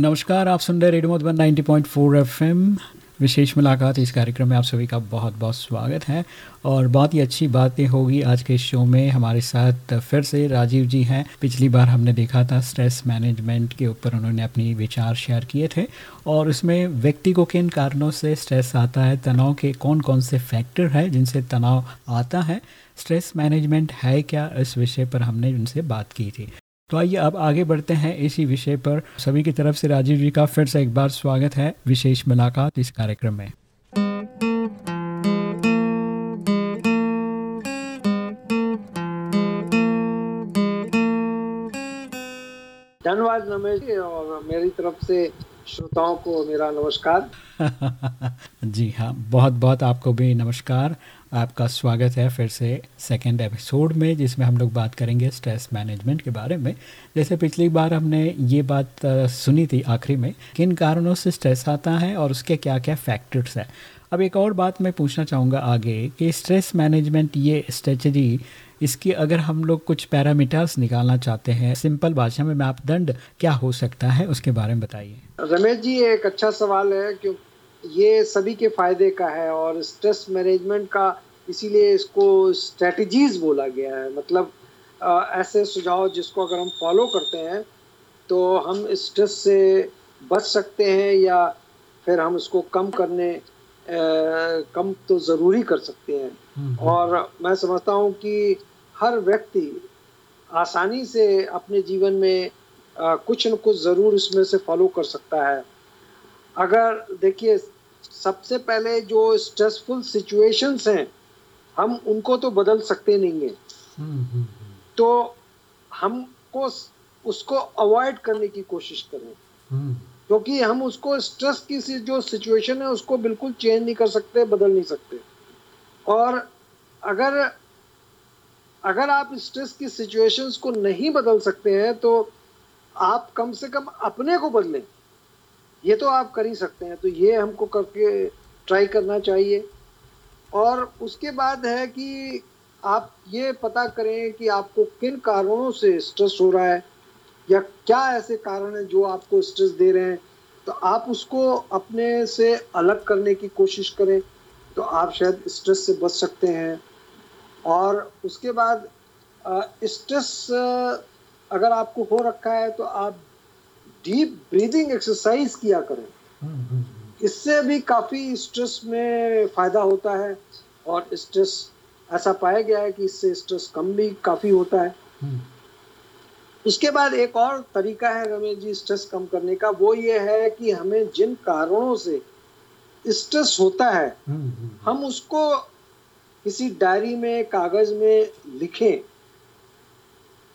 नमस्कार, आप सुन रहे रेडियो मधुबन 90.4 एफएम। विशेष मुलाकात इस कार्यक्रम में आप सभी का बहुत बहुत स्वागत है। और बहुत ही अच्छी बातें होगी आज के शो में। हमारे साथ फिर से राजीव जी हैं। पिछली बार हमने देखा था स्ट्रेस मैनेजमेंट के ऊपर उन्होंने अपनी विचार शेयर किए थे। और उसमें व्यक्ति को किन कारणों से स्ट्रेस आता है, तनाव के कौन कौन से फैक्टर है जिनसे तनाव आता है, स्ट्रेस मैनेजमेंट है क्या, इस विषय पर हमने उनसे बात की थी। तो आइए अब आगे बढ़ते हैं इसी विषय पर। सभी की तरफ़ से राजीव जी का फिर से एक बार स्वागत है विशेष मुलाकात इस कार्यक्रम में। धन्यवाद और मेरी तरफ़ से श्रोताओं को मेरा नमस्कार। जी हाँ बहुत बहुत आपको भी नमस्कार। आपका स्वागत है फिर से सेकेंड एपिसोड में, जिसमें हम लोग बात करेंगे स्ट्रेस मैनेजमेंट के बारे में। जैसे पिछली बार हमने ये बात सुनी थी आखिरी में, किन कारणों से स्ट्रेस आता है और उसके क्या क्या फैक्टर्स हैं। अब एक और बात मैं पूछना चाहूँगा आगे कि स्ट्रेस मैनेजमेंट ये स्ट्रेटजी इसकी अगर हम लोग कुछ पैरामीटर्स निकालना चाहते हैं सिंपल भाषा में मापदंड क्या हो सकता है उसके बारे में बताइए। रमेश जी एक अच्छा सवाल है क्योंकि ये सभी के फ़ायदे का है और स्ट्रेस मैनेजमेंट का इसीलिए इसको स्ट्रेटजीज बोला गया है। मतलब आ, ऐसे सुझाव जिसको अगर हम फॉलो करते हैं तो हम स्ट्रेस से बच सकते हैं या फिर हम इसको कम करने कम तो ज़रूरी कर सकते हैं। हम्म, हम्म। और मैं समझता हूँ कि हर व्यक्ति आसानी से अपने जीवन में आ, कुछ न कुछ ज़रूर इसमें से फॉलो कर सकता है। अगर देखिए सबसे पहले जो स्ट्रेसफुल सिचुएशंस हैं हम उनको तो बदल सकते नहीं है। हम्म। तो हमको उसको अवॉइड करने की कोशिश करें। क्योंकि हम उसको स्ट्रेस की जो सिचुएशन है, उसको बिल्कुल चेंज नहीं कर सकते, बदल नहीं सकते। और अगर अगर आप स्ट्रेस की सिचुएशंस को नहीं बदल सकते हैं तो आप कम से कम अपने को बदलें। ये तो आप कर ही सकते हैं तो ये हमको करके ट्राई करना चाहिए। और उसके बाद है कि आप ये पता करें कि आपको किन कारणों से स्ट्रेस हो रहा है। या क्या ऐसे कारण हैं जो आपको स्ट्रेस दे रहे हैं? तो आप उसको अपने से अलग करने की कोशिश करें तो आप शायद स्ट्रेस से बच सकते हैं। और उसके बाद स्ट्रेस अगर आपको हो रखा है तो आप डीप ब्रीदिंग एक्सरसाइज किया करें। इससे भी काफ़ी स्ट्रेस में फ़ायदा होता है और स्ट्रेस ऐसा पाया गया है कि इससे स्ट्रेस कम भी काफ़ी होता है। इसके बाद एक और तरीका है रमेश जी स्ट्रेस कम करने का वो ये है कि हमें जिन कारणों से स्ट्रेस होता है हम उसको किसी डायरी में कागज़ में लिखें।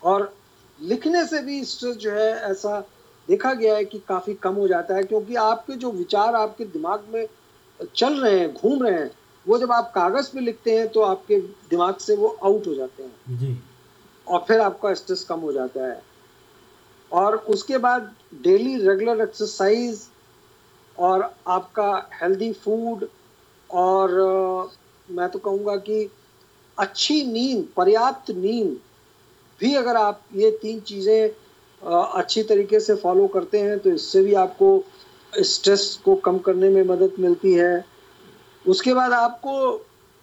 और लिखने से भी स्ट्रेस जो है ऐसा देखा गया है कि काफ़ी कम हो जाता है क्योंकि आपके जो विचार आपके दिमाग में चल रहे हैं घूम रहे हैं वो जब आप कागज़ पे लिखते हैं तो आपके दिमाग से वो आउट हो जाते हैं। जी। और फिर आपका स्ट्रेस कम हो जाता है। और उसके बाद डेली रेगुलर एक्सरसाइज और आपका हेल्दी फ़ूड और मैं तो कहूँगा कि अच्छी नींद, पर्याप्त नींद भी अगर आप ये तीन चीज़ें अच्छी तरीके से फॉलो करते हैं तो इससे भी आपको स्ट्रेस को कम करने में मदद मिलती है। उसके बाद आपको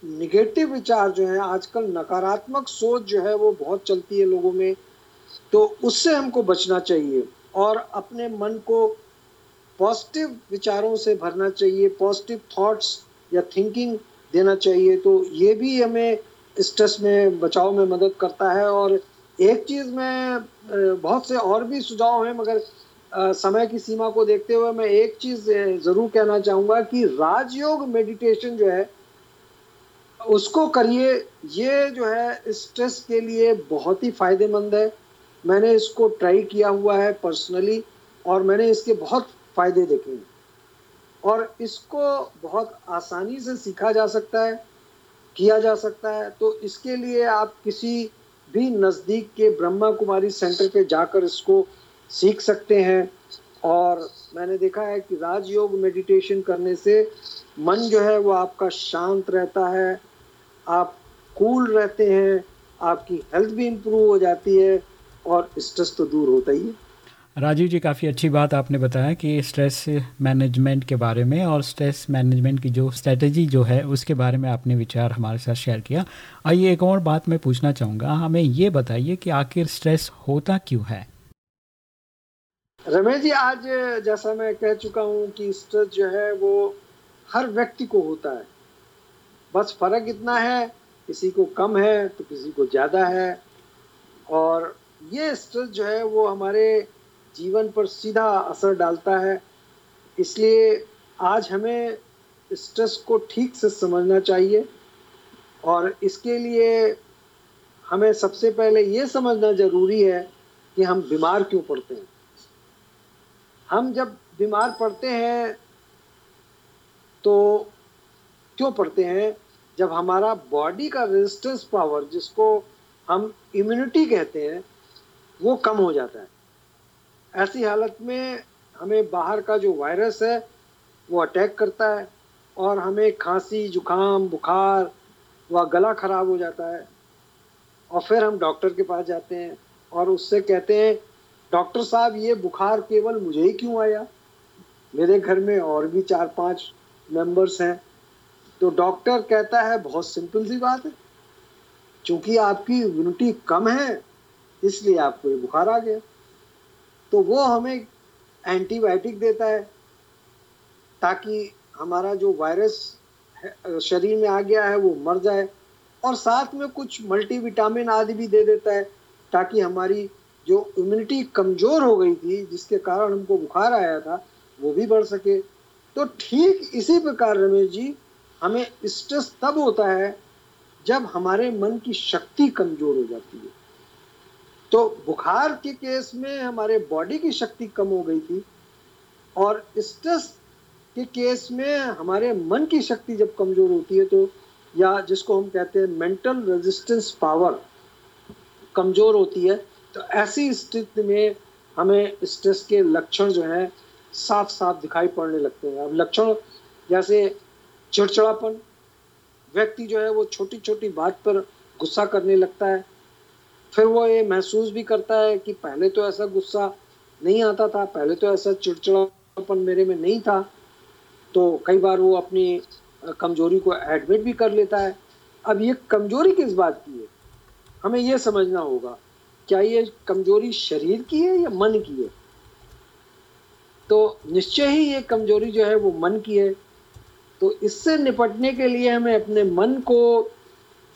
निगेटिव विचार जो है, आजकल नकारात्मक सोच जो है वो बहुत चलती है लोगों में तो उससे हमको बचना चाहिए और अपने मन को पॉजिटिव विचारों से भरना चाहिए पॉजिटिव थॉट्स या थिंकिंग देना चाहिए तो ये भी हमें स्ट्रेस में, बचाव में मदद करता है और एक चीज़ में बहुत से और भी सुझाव हैं, मगर समय की सीमा को देखते हुए मैं एक चीज़ ज़रूर कहना चाहूँगा कि राजयोग मेडिटेशन जो है उसको करिए। ये जो है स्ट्रेस के लिए बहुत ही फ़ायदेमंद है। मैंने इसको ट्राई किया हुआ है पर्सनली और मैंने इसके बहुत फ़ायदे देखे हैं। और इसको बहुत आसानी से सीखा जा सकता है, किया जा सकता है। तो इसके लिए आप किसी भी नज़दीक के ब्रह्मा कुमारी सेंटर पे जाकर इसको सीख सकते हैं। और मैंने देखा है कि राजयोग मेडिटेशन करने से मन जो है, वो आपका शांत रहता है। आप कूल रहते हैं आपकी हेल्थ भी इम्प्रूव हो जाती है और स्ट्रेस तो दूर होता ही है। राजीव जी काफ़ी अच्छी बात आपने बताया कि स्ट्रेस मैनेजमेंट के बारे में और स्ट्रेस मैनेजमेंट की जो स्ट्रेटजी जो है उसके बारे में आपने विचार हमारे साथ शेयर किया। आइए एक और बात मैं पूछना चाहूँगा। हमें ये बताइए कि आखिर स्ट्रेस होता क्यों है? रमेश जी आज जैसा मैं कह चुका हूँ कि स्ट्रेस जो है वो हर व्यक्ति को होता है। बस फ़र्क इतना है, किसी को कम है तो किसी को ज़्यादा है। और ये स्ट्रेस जो है वो हमारे जीवन पर सीधा असर डालता है। इसलिए आज हमें स्ट्रेस को ठीक से समझना चाहिए और इसके लिए हमें सबसे पहले ये समझना ज़रूरी है कि हम बीमार क्यों पड़ते हैं। हम जब बीमार पड़ते हैं तो क्यों पड़ते हैं? जब हमारा बॉडी का रेजिस्टेंस पावर जिसको हम इम्यूनिटी कहते हैं, वो कम हो जाता है। ऐसी हालत में हमें बाहर का जो वायरस है, वो अटैक करता है और हमें खांसी, जुकाम, बुखार व गला खराब हो जाता है और फिर हम डॉक्टर के पास जाते हैं और उससे कहते हैं डॉक्टर साहब, ये बुखार केवल मुझे ही क्यों आया? मेरे घर में और भी चार पाँच मेंबर्स हैं। तो डॉक्टर कहता है, बहुत सिंपल सी बात है। क्योंकि आपकी इम्यूनिटी कम है, इसलिए आपको ये बुखार आ गया। तो वो हमें एंटीबायोटिक देता है, ताकि हमारा जो वायरस शरीर में आ गया है, वो मर जाए। और साथ में कुछ मल्टीविटामिन आदि भी दे देता है, ताकि हमारी जो इम्यूनिटी कमज़ोर हो गई थी, जिसके कारण हमको बुखार आया था, वो भी बढ़ सके। तो ठीक इसी प्रकार रमेश जी हमें स्ट्रेस तब होता है जब हमारे मन की शक्ति कमज़ोर हो जाती है। तो बुखार के केस में हमारे बॉडी की शक्ति कम हो गई थी और स्ट्रेस के केस में हमारे मन की शक्ति जब कमज़ोर होती है तो या जिसको हम कहते हैं मेंटल रेजिस्टेंस पावर कमज़ोर होती है तो ऐसी स्थिति में हमें स्ट्रेस के लक्षण जो हैं साफ़ साफ़ दिखाई पड़ने लगते हैं। अब लक्षण जैसे चिड़चिड़ापन। व्यक्ति जो है वो छोटी छोटी बात पर गुस्सा करने लगता है। फिर वो ये महसूस भी करता है कि पहले तो ऐसा गुस्सा नहीं आता था, पहले तो ऐसा चिड़चिड़ापन मेरे में नहीं था। तो कई बार वो अपनी कमज़ोरी को एडमिट भी कर लेता है। अब ये कमज़ोरी किस बात की है? हमें ये समझना होगा, क्या ये कमज़ोरी शरीर की है या मन की है? तो निश्चय ही ये कमज़ोरी जो है वो मन की है। तो इससे निपटने के लिए हमें अपने मन को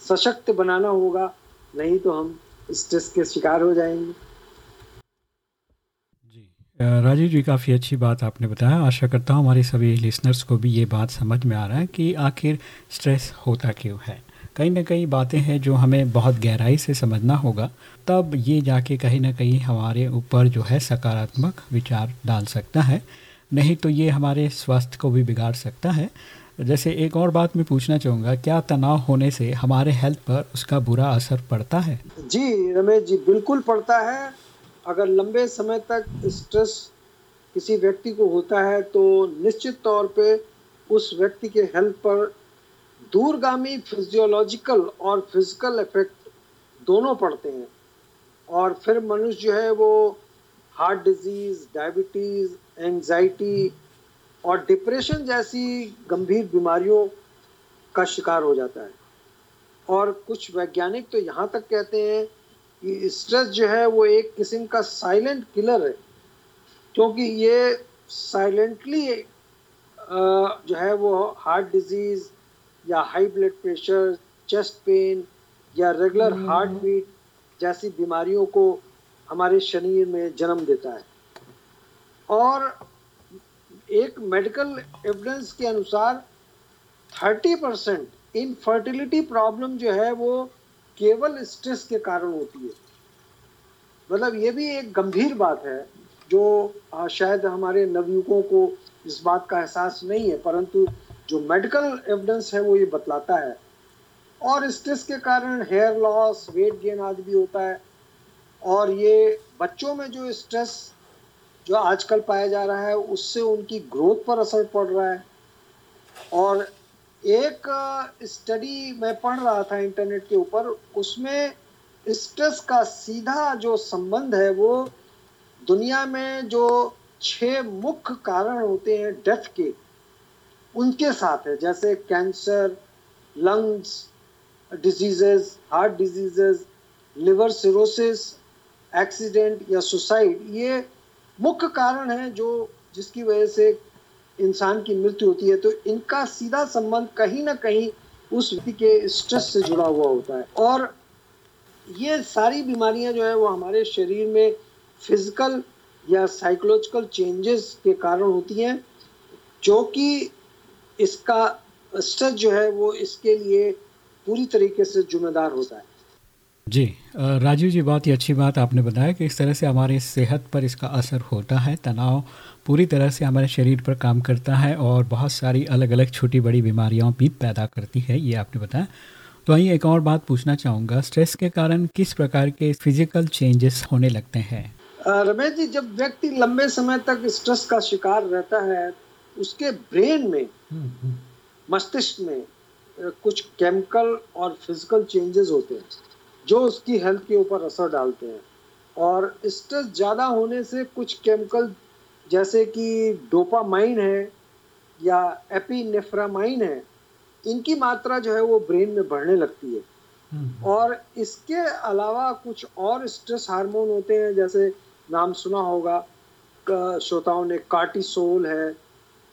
सशक्त बनाना होगा, नहीं तो हम स्ट्रेस के शिकार हो जाएँगे। राजीव जी, काफ़ी अच्छी बात आपने बताया। आशा करता हूँ हमारे सभी लिसनर्स को भी ये बात समझ में आ रहा है कि आखिर स्ट्रेस होता क्यों है। कहीं ना कहीं बातें हैं जो हमें बहुत गहराई से समझना होगा, तब ये जाके कहीं ना कहीं हमारे ऊपर जो है सकारात्मक विचार डाल सकता है। नहीं तो ये हमारे स्वास्थ्य को भी बिगाड़ सकता है। जैसे एक और बात मैं पूछना चाहूँगा, क्या तनाव होने से हमारे हेल्थ पर उसका बुरा असर पड़ता है? जी, रमेश जी, बिल्कुल पड़ता है। अगर लंबे समय तक स्ट्रेस किसी व्यक्ति को होता है तो निश्चित तौर पे उस व्यक्ति के हेल्थ पर दूरगामी फिजियोलॉजिकल और फ़िज़िकल इफ़ेक्ट दोनों पड़ते हैं। और फिर मनुष्य जो है वो हार्ट डिज़ीज़ डायबिटीज़ एंजाइटी और डिप्रेशन जैसी गंभीर बीमारियों का शिकार हो जाता है। और कुछ वैज्ञानिक तो यहाँ तक कहते हैं कि स्ट्रेस जो है वो एक किस्म का साइलेंट किलर है क्योंकि ये साइलेंटली जो है वो हार्ट डिज़ीज़ या high blood pressure chest pain या रेगुलर हार्ट बीट जैसी बीमारियों को हमारे शरीर में जन्म देता है। और एक मेडिकल एविडेंस के अनुसार 30 परसेंट इनफर्टिलिटी प्रॉब्लम जो है वो केवल स्ट्रेस के कारण होती है। मतलब ये भी एक गंभीर बात है जो शायद हमारे नवयुवकों को इस बात का एहसास नहीं है, परंतु जो मेडिकल एविडेंस है वो ये बतलाता है। और स्ट्रेस के कारण हेयर लॉस वेट गेन आदि भी होता है। और ये बच्चों में जो स्ट्रेस जो आजकल पाया जा रहा है, उससे उनकी ग्रोथ पर असर पड़ रहा है। और एक स्टडी मैं पढ़ रहा था इंटरनेट के ऊपर, उसमें स्ट्रेस का सीधा जो संबंध है, वो दुनिया में जो छह मुख्य कारण होते हैं डेथ के, उनके साथ है। जैसे cancer, lungs, diseases, heart diseases, liver cirrhosis, accident या सुसाइड, ये मुख्य कारण है जो जिसकी वजह से इंसान की मृत्यु होती है तो इनका सीधा संबंध कहीं ना कहीं उस व्यक्ति के स्ट्रेस से जुड़ा हुआ होता है। और ये सारी बीमारियाँ जो है वो हमारे शरीर में फ़िज़िकल या साइकोलॉजिकल चेंजेस के कारण होती हैं, जो कि इसका स्ट्रेस जो है वो इसके लिए पूरी तरीके से जिम्मेदार होता है। जी राजीव जी बहुत ही अच्छी बात आपने बताया कि इस तरह से हमारी सेहत पर इसका असर होता है तनाव पूरी तरह से हमारे शरीर पर काम करता है और बहुत सारी अलग अलग छोटी बड़ी बीमारियाँ भी पैदा करती है ये आपने बताया। तो आइए एक और बात पूछना चाहूँगा स्ट्रेस के कारण किस प्रकार के फ़िज़िकल चेंजेस होने लगते हैं? रमेश जी जब व्यक्ति लंबे समय तक स्ट्रेस का शिकार रहता है उसके ब्रेन में हम्म, हम्म। मस्तिष्क में कुछ केमिकल और फ़िज़िकल चेंजेस होते हैं। जो उसकी हेल्थ के ऊपर असर डालते हैं। और स्ट्रेस ज़्यादा होने से कुछ केमिकल जैसे कि डोपामाइन है या एपीनेफ्रामाइन है इनकी मात्रा जो है वो ब्रेन में बढ़ने लगती है। हम्म। और इसके अलावा कुछ और स्ट्रेस हार्मोन होते हैं जैसे नाम सुना होगा श्रोताओं ने कार्टिसोल है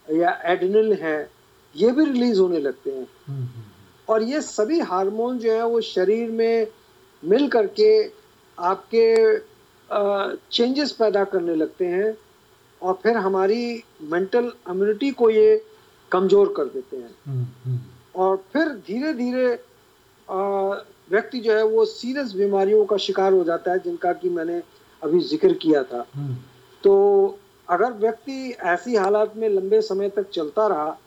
या एडनल है ये भी रिलीज़ होने लगते हैं। हम्म, हम्म, और ये सभी हार्मोन जो है वो शरीर में मिल करके आपके चेंजेस पैदा करने लगते हैं और फिर हमारी मेंटल इम्यूनिटी को ये कमज़ोर कर देते हैं हम्म, हम्म। और फिर धीरे धीरे व्यक्ति जो है वो सीरियस बीमारियों का शिकार हो जाता है जिनका कि मैंने अभी ज़िक्र किया था हम्म। तो अगर व्यक्ति ऐसी हालात में लंबे समय तक चलता रहा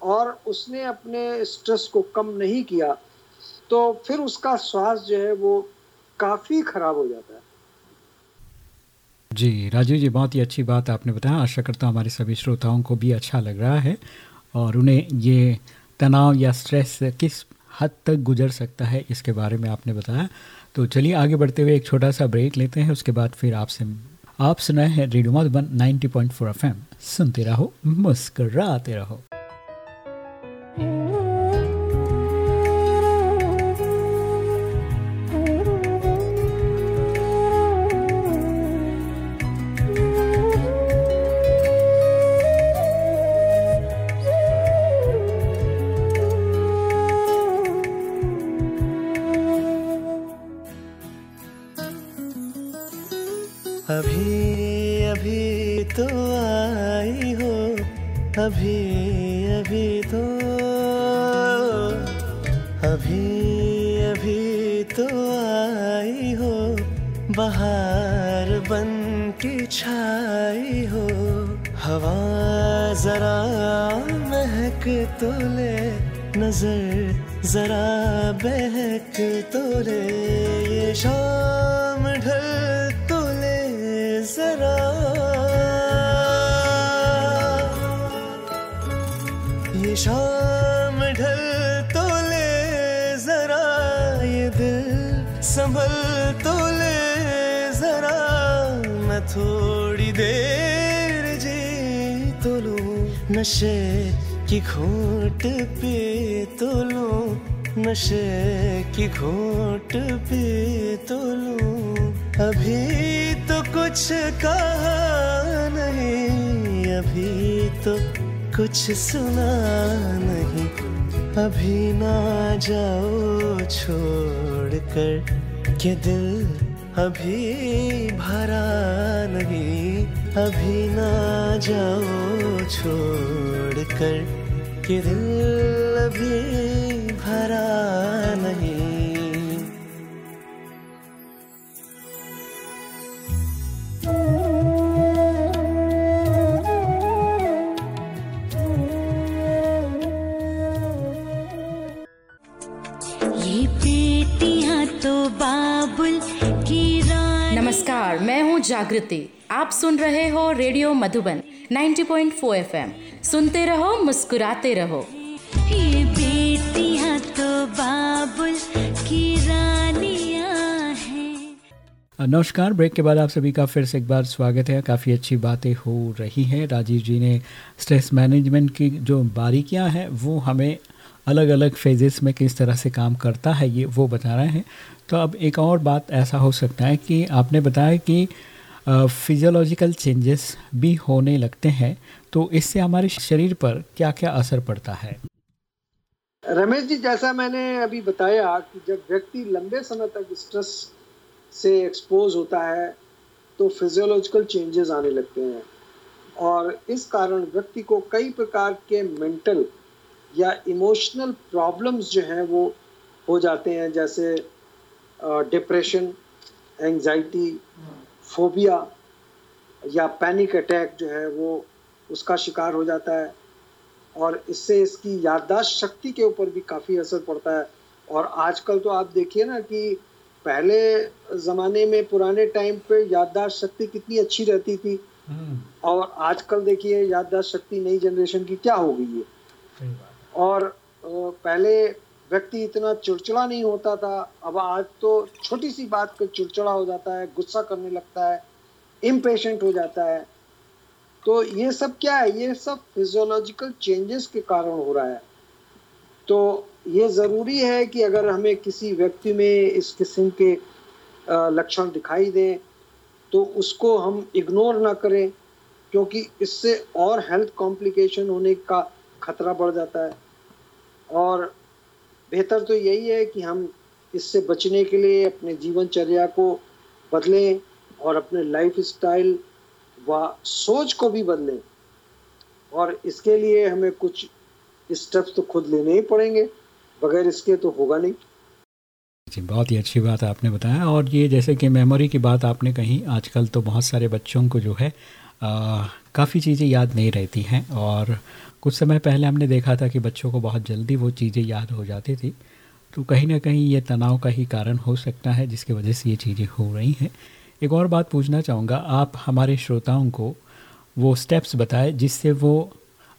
और उसने अपने स्ट्रेस को कम नहीं किया तो फिर उसका स्वास्थ्य जो है वो काफ़ी खराब हो जाता है। जी, राजीव जी, बहुत ही अच्छी बात आपने बताया। आशा करता हूँ हमारे सभी श्रोताओं को भी अच्छा लग रहा है और उन्हें ये तनाव या स्ट्रेस किस हद तक गुजर सकता है इसके बारे में आपने बताया। तो चलिए आगे बढ़ते हुए एक छोटा सा ब्रेक लेते हैं, उसके बाद फिर आपसे आप सुनाए हैं रेडियो मधुबन 90.4 एफएम। सुनते रहो, मुस्कराते रहो। तो संभल तो ले जरा, मैं थोड़ी देर जी तो लू। नशे की घूट पे तो लो। नशे की घूट पे तो लो। अभी तो कुछ कहा नहीं, अभी तो कुछ सुना नहीं। अभी ना जाओ छोड़ कर के दिल अभी भरा नहीं, अभी ना जाओ छोड़ कर ये दिल अभी भरा नहीं। जागृति। आप सुन रहे हो रेडियो मधुबन 90.4 एफएम। सुनते रहो मुस्कुराते रहो। ये बेटियाँ तो बाबुल की रानियाँ नमस्कार ब्रेक के बाद आप सभी का फिर से एक बार स्वागत है। काफ़ी अच्छी बातें हो रही हैं। राजीव जी ने स्ट्रेस मैनेजमेंट की जो बारीकियाँ हैं वो हमें अलग अलग फेजेस में किस तरह से काम करता है ये वो बता रहे हैं। तो अब एक और बात ऐसा हो सकता है कि आपने बताया कि फिजियोलॉजिकल चेंजेस भी होने लगते हैं तो इससे हमारे शरीर पर क्या क्या असर पड़ता है? रमेश जी, जैसा मैंने अभी बताया कि जब व्यक्ति लंबे समय तक स्ट्रेस से एक्सपोज होता है तो फिजियोलॉजिकल चेंजेस आने लगते हैं। और इस कारण व्यक्ति को कई प्रकार के मेंटल या इमोशनल प्रॉब्लम्स जो हैं, वो हो जाते हैं, जैसे डिप्रेशन एंजाइटी फोबिया या पैनिक अटैक जो है वो उसका शिकार हो जाता है और इससे इसकी याददाश्त शक्ति के ऊपर भी काफ़ी असर पड़ता है। और आजकल तो आप देखिए ना कि पहले ज़माने में पुराने टाइम पे याददाश्त शक्ति कितनी अच्छी रहती थी। हम्म। और आजकल देखिए याददाश्त शक्ति नई जनरेशन की क्या हो गई है। और पहले व्यक्ति इतना चिड़चिड़ा नहीं होता था। अब आज तो छोटी सी बात पर चिड़चिड़ा हो जाता है, गुस्सा करने लगता है इम्पेशेंट हो जाता है। तो ये सब क्या है? ये सब फिजियोलॉजिकल चेंजेस के कारण हो रहा है। तो ये ज़रूरी है कि अगर हमें किसी व्यक्ति में इस किस्म के लक्षण दिखाई दें तो उसको हम इग्नोर ना करें, क्योंकि इससे और हेल्थ कॉम्प्लिकेशन होने का खतरा बढ़ जाता है। और बेहतर तो यही है कि हम इससे बचने के लिए अपने जीवनचर्या को बदलें और अपने लाइफ स्टाइल व सोच को भी बदलें। और इसके लिए हमें कुछ स्टेप्स तो खुद लेने ही पड़ेंगे, बगैर इसके तो होगा नहीं। जी, बहुत ही अच्छी बात आपने बताया और ये जैसे कि मेमोरी की बात आपने कही, आजकल तो बहुत सारे बच्चों को जो है काफ़ी चीज़ें याद नहीं रहती हैं और कुछ समय पहले हमने देखा था कि बच्चों को बहुत जल्दी वो चीज़ें याद हो जाती थी। तो कहीं ना कहीं ये तनाव का ही कारण हो सकता है जिसकी वजह से ये चीज़ें हो रही हैं। एक और बात पूछना चाहूँगा आप हमारे श्रोताओं को वो स्टेप्स बताएँ जिससे वो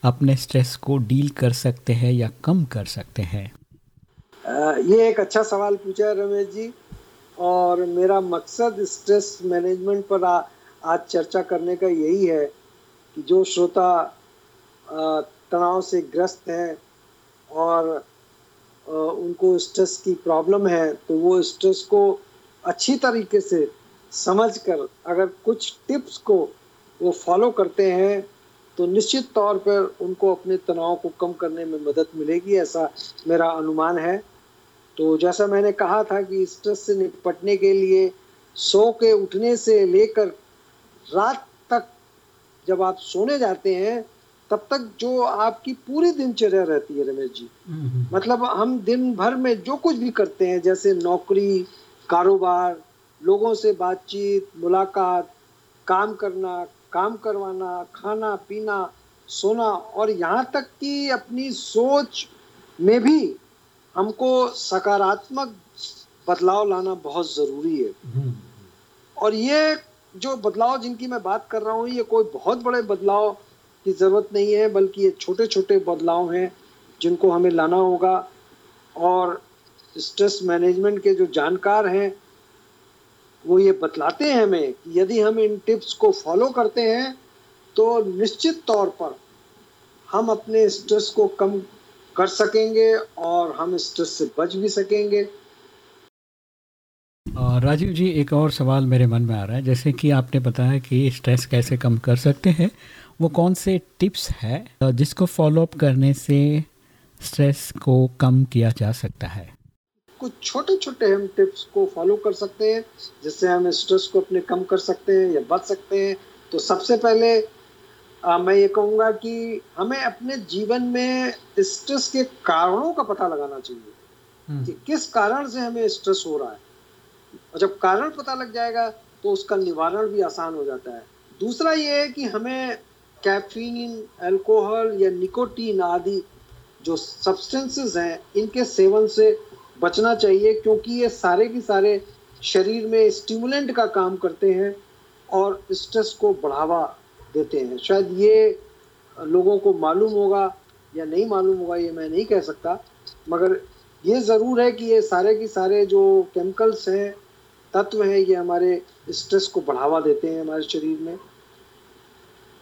अपने स्ट्रेस को डील कर सकते हैं या कम कर सकते हैं। ये एक अच्छा सवाल पूछा है रमेश जी और मेरा मकसद स्ट्रेस मैनेजमेंट पर आ, आज चर्चा करने का यही है कि जो श्रोता तनाव से ग्रस्त हैं और उनको स्ट्रेस की प्रॉब्लम है तो वो स्ट्रेस को अच्छी तरीके से समझकर अगर कुछ टिप्स को वो फॉलो करते हैं तो निश्चित तौर पर उनको अपने तनाव को कम करने में मदद मिलेगी, ऐसा मेरा अनुमान है। तो जैसा मैंने कहा था कि स्ट्रेस से निपटने के लिए सो के उठने से लेकर रात तक जब आप सोने जाते हैं तब तक जो आपकी पूरी दिनचर्या रहती है रमेश जी। हम्म। मतलब हम दिन भर में जो कुछ भी करते हैं जैसे नौकरी कारोबार लोगों से बातचीत मुलाकात काम करना काम करवाना खाना पीना सोना और यहाँ तक कि अपनी सोच में भी हमको सकारात्मक बदलाव लाना बहुत ज़रूरी है। और ये जो बदलाव जिनकी मैं बात कर रहा हूँ ये कोई बहुत बड़े बदलाव की ज़रूरत नहीं है, बल्कि ये छोटे छोटे बदलाव हैं जिनको हमें लाना होगा। और स्ट्रेस मैनेजमेंट के जो जानकार हैं, वो ये बतलाते हैं हमें कि यदि हम इन टिप्स को फॉलो करते हैं तो निश्चित तौर पर हम अपने स्ट्रेस को कम कर सकेंगे और हम स्ट्रेस से बच भी सकेंगे। राजीव जी, एक और सवाल मेरे मन में आ रहा है। जैसे कि आपने बताया कि स्ट्रेस कैसे कम कर सकते हैं वो कौन से टिप्स है जिसको फॉलो अप करने से स्ट्रेस को कम किया जा सकता है? कुछ छोटे छोटे हम टिप्स को फॉलो कर सकते हैं जिससे हम स्ट्रेस को अपने कम कर सकते हैं या बच सकते हैं। तो सबसे पहले आ, मैं ये कहूँगा कि हमें अपने जीवन में स्ट्रेस के कारणों का पता लगाना चाहिए हम्म। कि किस कारण से हमें स्ट्रेस हो रहा है। और जब कारण पता लग जाएगा तो उसका निवारण भी आसान हो जाता है। दूसरा ये है कि हमें कैफीन, अल्कोहल या निकोटीन आदि जो सब्सटेंसेस हैं, इनके सेवन से बचना चाहिए क्योंकि ये सारे के सारे शरीर में स्टिमुलेंट का काम करते हैं और स्ट्रेस को बढ़ावा देते हैं। शायद ये लोगों को मालूम होगा या नहीं मालूम होगा, ये मैं नहीं कह सकता, मगर ये ज़रूर है कि ये सारे के सारे जो केमिकल्स हैं, तत्व हैं, ये हमारे स्ट्रेस को बढ़ावा देते हैं हमारे शरीर में।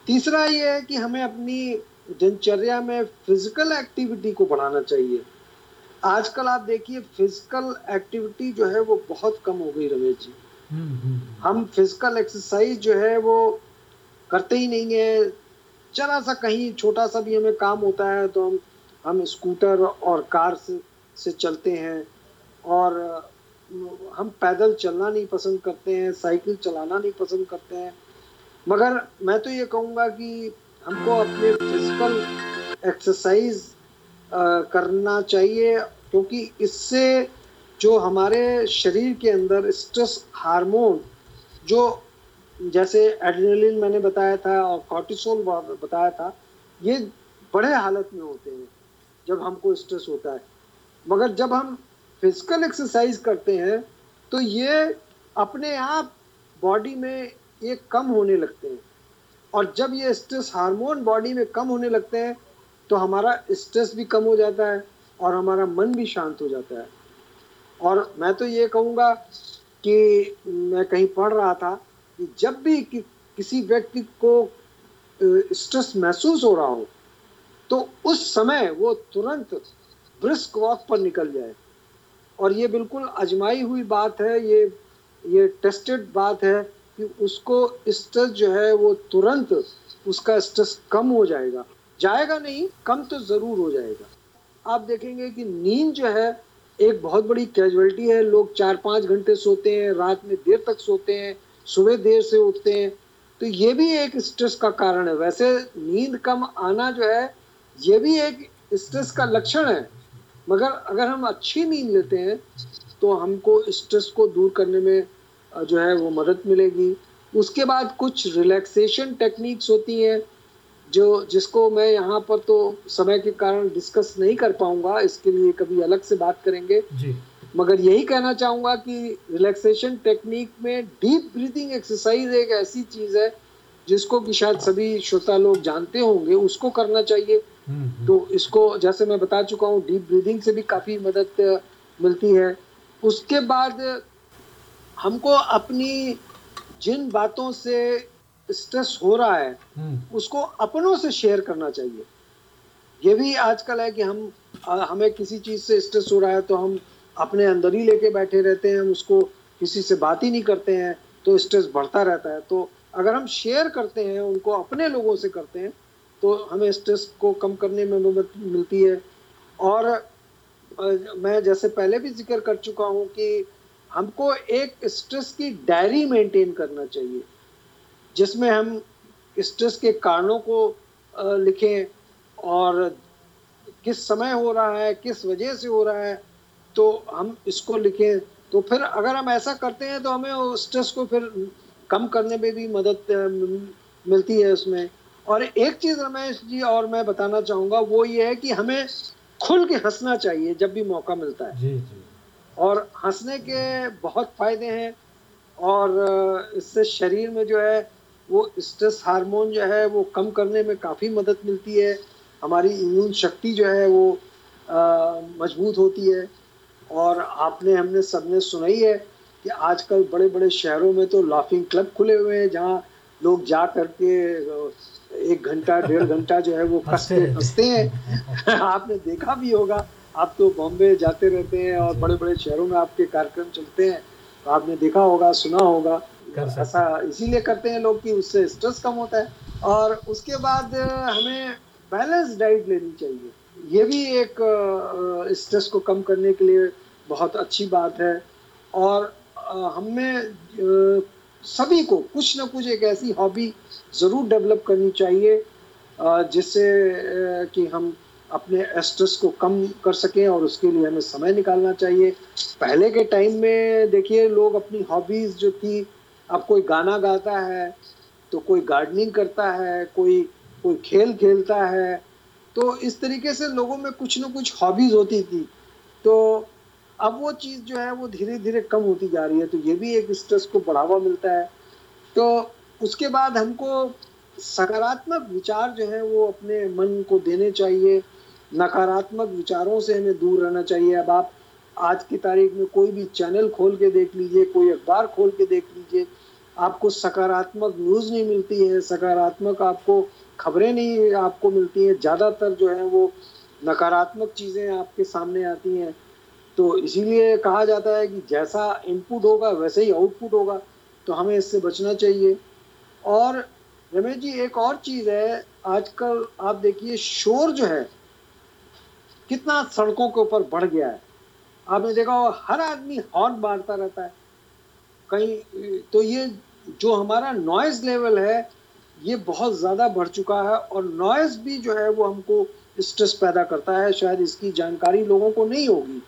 तीसरा ये है कि हमें अपनी दिनचर्या में फ़िज़िकल एक्टिविटी को बढ़ाना चाहिए। आजकल आप देखिए फ़िज़िकल एक्टिविटी जो है वो बहुत कम हो गई रमेश जी। हम फ़िज़िकल एक्सरसाइज जो है वो करते ही नहीं है। जरा सा कहीं छोटा सा भी हमें काम होता है तो हम हम स्कूटर और कार से, से चलते हैं और हम पैदल चलना नहीं पसंद करते हैं साइकिल चलाना नहीं पसंद करते हैं। मगर मैं तो ये कहूँगा कि हमको अपने फ़िज़िकल एक्सरसाइज करना चाहिए, क्योंकि इससे जो हमारे शरीर के अंदर स्ट्रेस हार्मोन जो जैसे एड्रेनलिन मैंने बताया था और कॉर्टिसोल बताया था, ये बड़े हालत में होते हैं, जब हमको स्ट्रेस होता है। मगर जब हम फ़िज़िकल एक्सरसाइज करते हैं तो ये अपने आप बॉडी में ये कम होने लगते हैं। और जब ये स्ट्रेस हार्मोन बॉडी में कम होने लगते हैं तो हमारा स्ट्रेस भी कम हो जाता है और हमारा मन भी शांत हो जाता है। और मैं तो ये कहूँगा कि मैं कहीं पढ़ रहा था कि जब भी कि, किसी व्यक्ति को स्ट्रेस महसूस हो रहा हो तो उस समय वो तुरंत ब्रिस्क वॉक पर निकल जाए। और ये बिल्कुल अजमाई हुई बात है ये ये टेस्टेड बात है कि उसको स्ट्रेस जो है वो तुरंत उसका स्ट्रेस कम हो जाएगा। जाएगा नहीं, कम तो ज़रूर हो जाएगा। आप देखेंगे कि नींद जो है, एक बहुत बड़ी कैजुअलिटी है। लोग चार पाँच घंटे सोते हैं, रात में देर तक सोते हैं, सुबह देर से उठते हैं। तो ये भी एक स्ट्रेस का कारण है। वैसे नींद कम आना जो है, ये भी एक स्ट्रेस का लक्षण है। मगर अगर हम अच्छी नींद लेते हैं तो हमको स्ट्रेस को दूर करने में जो है वो मदद मिलेगी। उसके बाद कुछ रिलैक्सेशन टेक्निक्स होती हैं जो जिसको मैं यहाँ पर तो समय के कारण डिस्कस नहीं कर पाऊँगा। इसके लिए कभी अलग से बात करेंगे। जी। मगर यही कहना चाहूँगा कि रिलैक्सेशन टेक्निक में डीप ब्रीदिंग एक्सरसाइज एक ऐसी चीज़ है जिसको कि शायद सभी श्रोता लोग जानते होंगे उसको करना चाहिए। हम्म, हम्म। तो इसको जैसे मैं बता चुका हूँ डीप ब्रीदिंग से भी काफ़ी मदद मिलती है। उसके बाद हमको अपनी जिन बातों से स्ट्रेस हो रहा है हम्म। उसको अपनों से शेयर करना चाहिए। ये भी आजकल है कि हम हमें किसी चीज़ से स्ट्रेस हो रहा है तो हम अपने अंदर ही लेके बैठे रहते हैं हम उसको किसी से बात ही नहीं करते हैं तो स्ट्रेस बढ़ता रहता है। तो अगर हम शेयर करते हैं उनको अपने लोगों से करते हैं तो हमें स्ट्रेस को कम करने में मदद मिलती है। और मैं जैसे पहले भी ज़िक्र कर चुका हूँ कि हमको एक स्ट्रेस की डायरी मेंटेन करना चाहिए, जिसमें हम स्ट्रेस के कारणों को लिखें और किस समय हो रहा है, किस वजह से हो रहा है तो हम इसको लिखें। तो फिर अगर हम ऐसा करते हैं तो हमें स्ट्रेस को फिर कम करने में भी मदद मिलती है उसमें। और एक चीज़ रमेश जी और मैं बताना चाहूँगा, वो ये है कि हमें खुल के हंसना चाहिए जब भी मौका मिलता है। जी जी। और हंसने के बहुत फ़ायदे हैं और इससे शरीर में जो है वो स्ट्रेस हार्मोन जो है वो कम करने में काफ़ी मदद मिलती है। हमारी इम्यून शक्ति जो है वो मज़बूत होती है। और आपने हमने सबने सुना ही है कि आजकल बड़े बड़े शहरों में तो लाफिंग क्लब खुले हुए हैं जहाँ लोग जा करके एक घंटा डेढ़ घंटा जो है वो कसते हँसते हैं। आपने देखा भी होगा। आप तो बॉम्बे जाते रहते हैं और बड़े बड़े शहरों में आपके कार्यक्रम चलते हैं तो आपने देखा होगा सुना होगा। ऐसा इसीलिए करते हैं लोग कि उससे स्ट्रेस कम होता है। और उसके बाद हमें बैलेंस डाइट लेनी चाहिए। ये भी एक स्ट्रेस को कम करने के लिए बहुत अच्छी बात है। और हमें सभी को कुछ ना कुछ एक ऐसी हॉबी ज़रूर डेवलप करनी चाहिए जिससे कि हम अपने स्ट्रेस को कम कर सकें और उसके लिए हमें समय निकालना चाहिए। पहले के टाइम में देखिए, लोग अपनी हॉबीज़ जो थी, अब कोई गाना गाता है तो कोई गार्डनिंग करता है, कोई कोई खेल खेलता है तो इस तरीके से लोगों में कुछ ना कुछ हॉबीज़ होती थी। तो अब वो चीज़ जो है, वो धीरे धीरे कम होती जा रही है तो ये भी एक स्ट्रेस को बढ़ावा मिलता है। तो उसके बाद हमको सकारात्मक विचार जो है, वो अपने मन को देने चाहिए। नकारात्मक विचारों से हमें दूर रहना चाहिए। अब आप आज की तारीख में कोई भी चैनल खोल के देख लीजिए, कोई अखबार खोल के देख लीजिए, आपको सकारात्मक न्यूज़ नहीं मिलती है, सकारात्मक आपको खबरें नहीं आपको मिलती हैं। ज़्यादातर जो है वो नकारात्मक चीज़ें आपके सामने आती हैं। तो इसीलिए कहा जाता है कि जैसा इनपुट होगा, वैसे ही आउटपुट होगा। तो हमें इससे बचना चाहिए। और रमेश जी, एक और चीज़ है, आजकल आप देखिए, शोर जो है कितना सड़कों के ऊपर बढ़ गया है। आपने देखा हर आदमी हॉर्न मारता रहता है। कहीं तो ये जो हमारा नॉइज़ लेवल है, ये बहुत ज़्यादा बढ़ चुका है और नॉइज़ भी जो है वो हमको स्ट्रेस पैदा करता है। शायद इसकी जानकारी लोगों को नहीं होगी।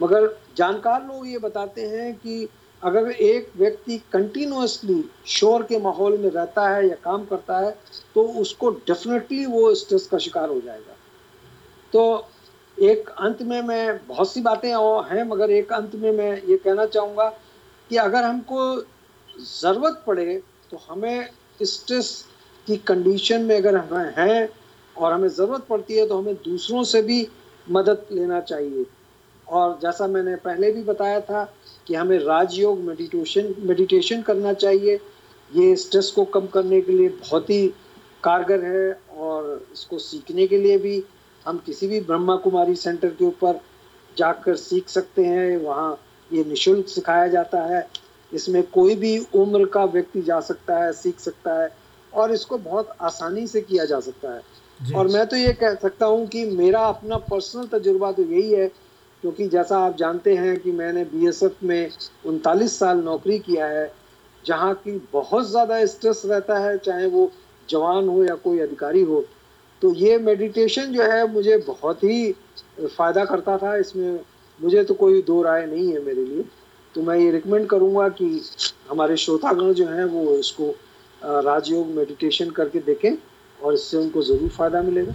मगर जानकार लोग ये बताते हैं कि अगर एक व्यक्ति कंटिन्यूसली शोर के माहौल में रहता है या काम करता है तो उसको डेफिनेटली वो स्ट्रेस का शिकार हो जाएगा। तो एक अंत में मैं बहुत सी बातें हैं, मगर एक अंत में मैं ये कहना चाहूँगा कि अगर हमको ज़रूरत पड़े तो हमें स्ट्रेस की कंडीशन में अगर हम हैं और हमें ज़रूरत पड़ती है तो हमें दूसरों से भी मदद लेना चाहिए। और जैसा मैंने पहले भी बताया था कि हमें राजयोग मेडिटेशन मेडिटेशन करना चाहिए। ये स्ट्रेस को कम करने के लिए बहुत ही कारगर है और इसको सीखने के लिए भी हम किसी भी ब्रह्मा कुमारी सेंटर के ऊपर जाकर सीख सकते हैं वहाँ ये निशुल्क सिखाया जाता है। इसमें कोई भी उम्र का व्यक्ति जा सकता है सीख सकता है और इसको बहुत आसानी से किया जा सकता है। और मैं तो ये कह सकता हूँ कि मेरा अपना पर्सनल तजुर्बा तो यही है क्योंकि जैसा आप जानते हैं कि मैंने बीएसएफ में उनतालीस साल नौकरी किया है जहाँ की बहुत ज़्यादा स्ट्रेस रहता है चाहे वो जवान हो या कोई अधिकारी हो। तो ये मेडिटेशन जो है मुझे बहुत ही फ़ायदा करता था। इसमें मुझे तो कोई दो राय नहीं है मेरे लिए। तो मैं ये रिकमेंड करूँगा कि हमारे श्रोतागण जो हैं वो इसको राजयोग मेडिटेशन करके देखें और इससे उनको ज़रूर फ़ायदा मिलेगा।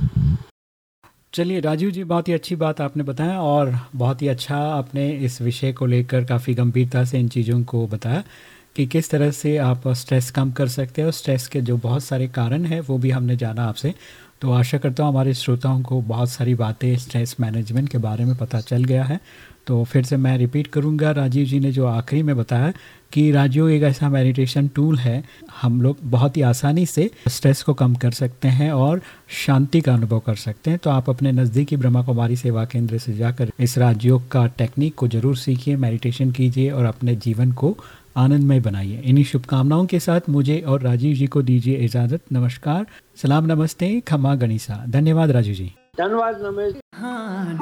चलिए, राजीव जी, बहुत ही अच्छी बात आपने बताया और बहुत ही अच्छा आपने इस विषय को लेकर काफ़ी गंभीरता से इन चीज़ों को बताया कि किस तरह से आप स्ट्रेस कम कर सकते हैं और स्ट्रेस के जो बहुत सारे कारण हैं वो भी हमने जाना आपसे। तो आशा करता हूँ हमारे श्रोताओं को बहुत सारी बातें स्ट्रेस मैनेजमेंट के बारे में पता चल गया है। तो फिर से मैं रिपीट करूँगा, राजीव जी ने जो आखिरी में बताया कि राजयोग एक ऐसा मेडिटेशन टूल है, हम लोग बहुत ही आसानी से स्ट्रेस को कम कर सकते हैं और शांति का अनुभव कर सकते हैं। तो आप अपने नज़दीकी ब्रह्मा कुमारी सेवा केंद्र से जाकर इस राजयोग का टेक्निक को ज़रूर सीखिए मेडिटेशन कीजिए और अपने जीवन को आनंदमय बनाइए। इन्हीं शुभकामनाओं के साथ मुझे और राजीव जी को दीजिए इजाज़त। नमस्कार। सलाम नमस्ते खमा गणिसा। धन्यवाद राजू जी। धन्यवाद नमस्ते हाँ